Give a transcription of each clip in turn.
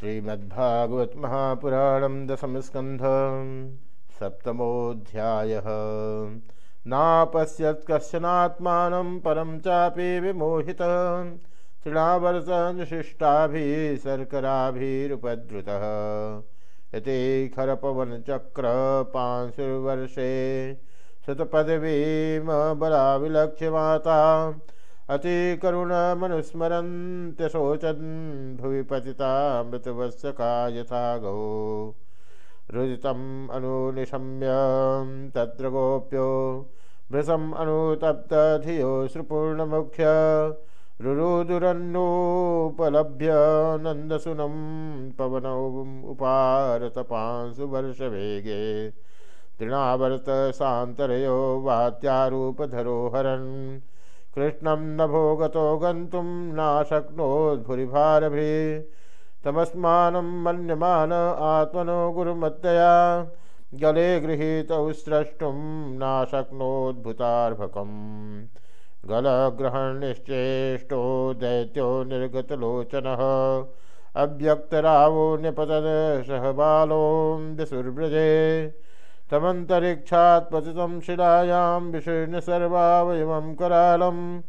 श्रीमद्भागवत महापुराणम दशम स्कंध सप्तमोध्याय नापश्यत् कश्चनात्मान परम चापि विमोहित तृणावर्तनुशिष्टाभिः शर्कराभिरुपद्रुतः इति खरपवनचक्र पांशुर्वर्षे शतपदवीमबलाविलक्ष्य माता अतिकरुणमनुस्मरन्त्यशोचन् भुवि पतिता मृतवत्सका यथा गौ रुदितम् अनुनिशम्य तत्र गोप्यो भृशम् अनुतप्तधियो श्रुपूर्णमुख्य। रुरुदुरन्नोपलभ्य नन्दसुनं पवनमुपारतपांसुवर्षवेगे तृणावर्त सान्तरयो वात्यारूपधरो हरन् कृष्णं नभो गतो गन्तुं नाशक्नोद्भुरिभारभि तमस्मानं मन्यमान आत्मनो गुरुमत्तया गले गृहीतौ स्रष्टुं नाशक्नोद्भुतार्भकम् गलग्रहणनिश्चेष्टो दैत्यो निर्गतलोचनः, अव्यक्तरावो न्यपतद सह बालो दिशुर्व्रजे तमन्तरिक्षात् पतितं शिलायां विशीर्ण सर्वावयवं करालं।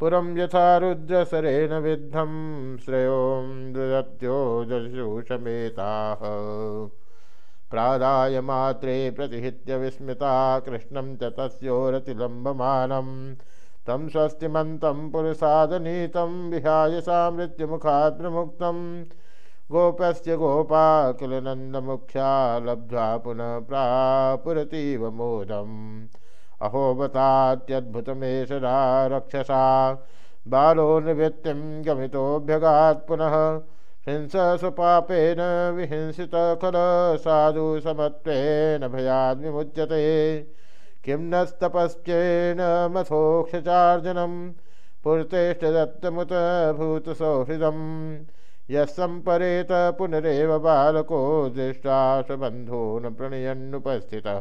पुरं यथा रुद्रसरेण विद्धं श्रेयों ददत्यो दशूषमेताः प्रादाय मात्रे प्रतिहित्य विस्मिता कृष्णं च तस्योरतिलम्बमानं। तं स्वस्तिमन्तं पुरुषादनीतं विहाय सा मृत्युमुखात् प्रमुक्तम् गोपस्य गोपा किल नन्दमुख्या लब्ध्वा पुनः प्रापुरतीव मोदम्। अहोबतात्यद्भुतमेषदा रक्षसा, बालो निवृत्तिं गमितोऽभ्यगात् पुनः हिंस स्वपापेन विहिंसित खल साधु समत्वेन भयाद् विमुच्यते किं नस्तपश्चेन मथोक्षचार्जनं पुरतेष्टदत्तमुत भूतसौहृदम्। यस्सम्परेत पुनरेव बालको दृष्ट्वा स्वबन्धून् प्रणयन्नुपस्थितः।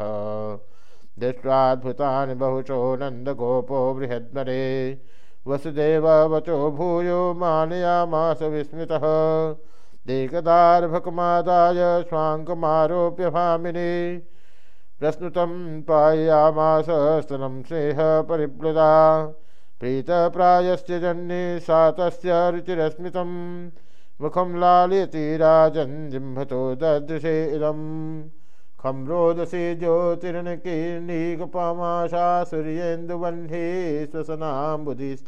दृष्ट्वाद्भुतानि बहुशो नन्दगोपो बृहद्मरे वसुदेव वचो भूयो मानयामास विस्मितः। देकदार्भकमादाय स्वाङ्कमारोप्य भामिनी। प्रस्नुतं पायामास स्तनं स्नेह परिप्लुदा। प्रीतप्रायश्च जन्ये सा तस्य रुचिरस्मितम्। मुखम लालयति राजन् जिम्भतो ददृशे इदं। खं रोदसी ज्योतिर्नकीर्णीकपामाशा सूर्येन्दुवह्नि श्वसनाम्बुधिश्च।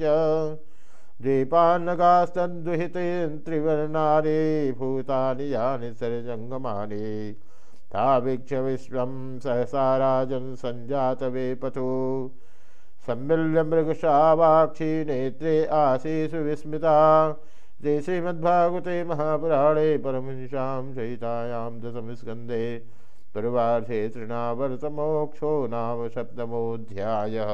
द्वीपान्नगास्तद्विहिते त्रिवर्णानि भूतानि यानि सर्जङ्गमानि तावीक्ष विश्वं सहसा राजन् सञ्जातवेपथो सम्मिल्य मृगशावाक्षी नेत्रे आशीषु विस्मिता। श्री श्रीमद्भागवते महापुराणे परमहंसां सहितायां दशमस्कन्धे पूर्वार्धे तृणावर्तमोक्षो नाम सप्तमोऽध्यायः।